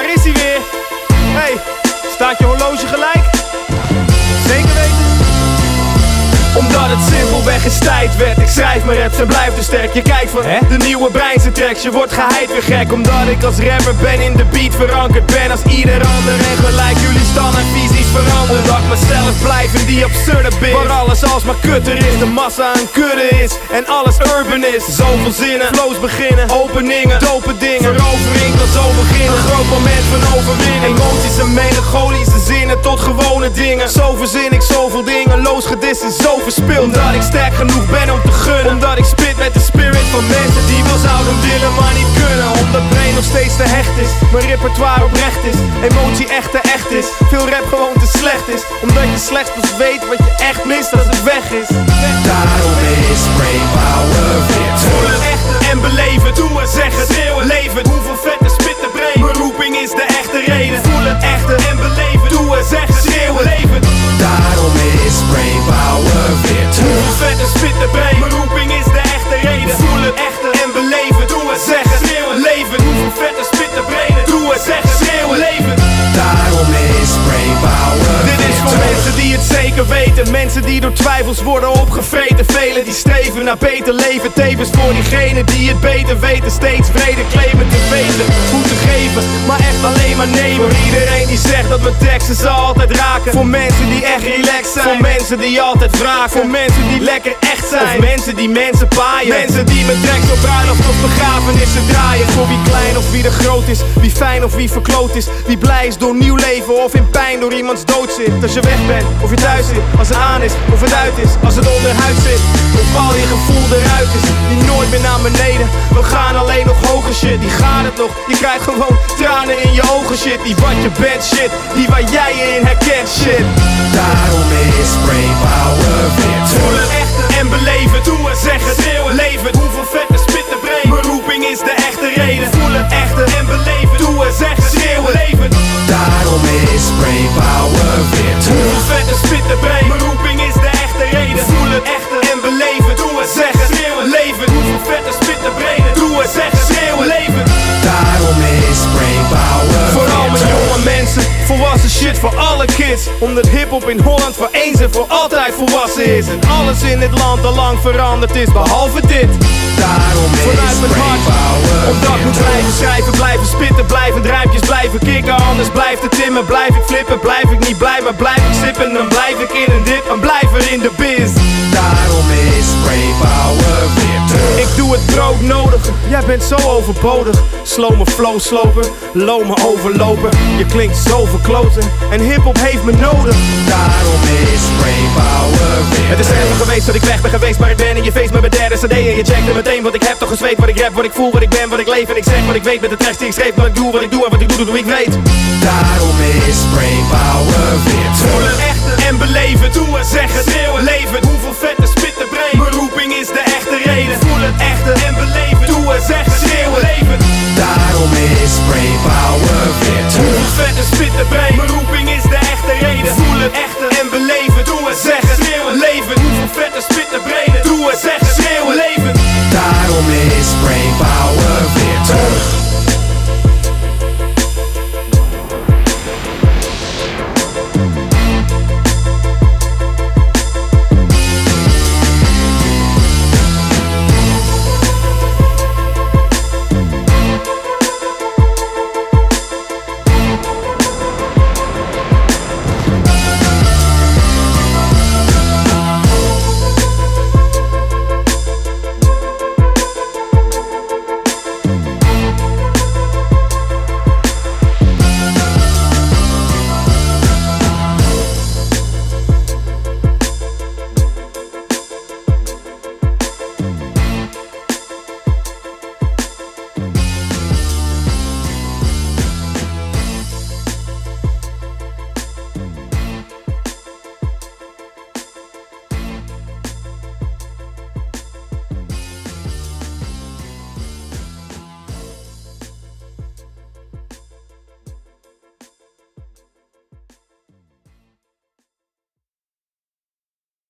Daar is hij weer. Hey, staat je horloge gelijk? Zeker weten. Omdat het simpelweg is werd. Ik schrijf mijn raps en blijf te sterk. Je kijkt van Hè? de nieuwe breinse tracks. Je wordt geheid weer gek. Omdat ik als rapper ben in de beat verankerd. Ben als ieder ander en gelijk. Jullie standaard visies veranderen. Dat ik mezelf blijven die absurde bit. Alles alsmaar kutter is De massa een kudde is. En alles urban is. Zoveel zinnen, flows beginnen. Openingen, dope dingen. Verovering kan zo beginnen. Groot moment van overwinning. Emoties en melancholische zinnen Tot gewone dingen. Zo verzin ik zoveel dingen. Loos gedist is zo verspild. Omdat ik sterk genoeg ben om te gunnen. Omdat ik spit met de spirit van mensen Die wel zouden willen maar niet kunnen. Omdat brain nog steeds te hecht is. Mijn repertoire oprecht is. Emotie echt te echt is. Veel rap gewoon te slecht is. Omdat je slechts pas weet wat je echt mist. Als weg is. Daarom is Brainpower die door twijfels worden opgevreten. Velen die streven naar beter leven. Tevens voor diegenen die het beter weten. Steeds vrede claimen te weten Hoe te geven, maar echt alleen maar nemen. Voor iedereen die zegt dat mijn teksten ze altijd raken. Voor mensen die echt relaxed zijn. Voor mensen die altijd vragen Voor mensen die lekker echt zijn. Of mensen die mensen paaien. Mensen die met tracks op bruiloft of begrafenissen wie er groot is Wie fijn of wie verkloot is Wie blij is door nieuw leven of in pijn door iemands dood zit. Als je weg bent of je thuis zit Als het aan is of het uit is Als het onderhuid zit Of al je gevoel eruit is Die nooit meer naar beneden. We gaan alleen nog hoger shit Die gaat het nog. Je krijgt gewoon tranen in je ogen shit Die wat je bent shit Die waar jij je in herkent shit. Daarom is Brainpower weer Voel het echte en beleven Doe het, zeg het, leven shit voor alle kids. Omdat hiphop in Holland voor eens en voor altijd volwassen is. En alles in dit land al lang veranderd is, behalve dit. Daarom Vanuit is mijn hart, omdat moet blijven schrijven, blijven spitten, blijven rijmpjes, blijven kicken. Anders blijft het timmen, blijf ik flippen, blijf ik niet blij, maar blijf ik sippen. Dan blijf ik in een dip en blijf er in de biz. Daarom is Brainpower doe het brood nodig, jij bent zo overbodig Slow me flow slopen, low me overlopen Je klinkt zo verkloten en hiphop heeft me nodig Daarom is Brainpower weer Het is even geweest dat ik weg ben geweest, maar ik ben in je feest met mijn derde cd En je checkte meteen wat ik heb, toch gezweet wat ik rap, wat ik voel, wat ik ben, wat ik leef En ik zeg wat ik weet met de tekst die ik schreef, wat ik doe, wat ik doe en wat ik doe, doe, ik weet Daarom is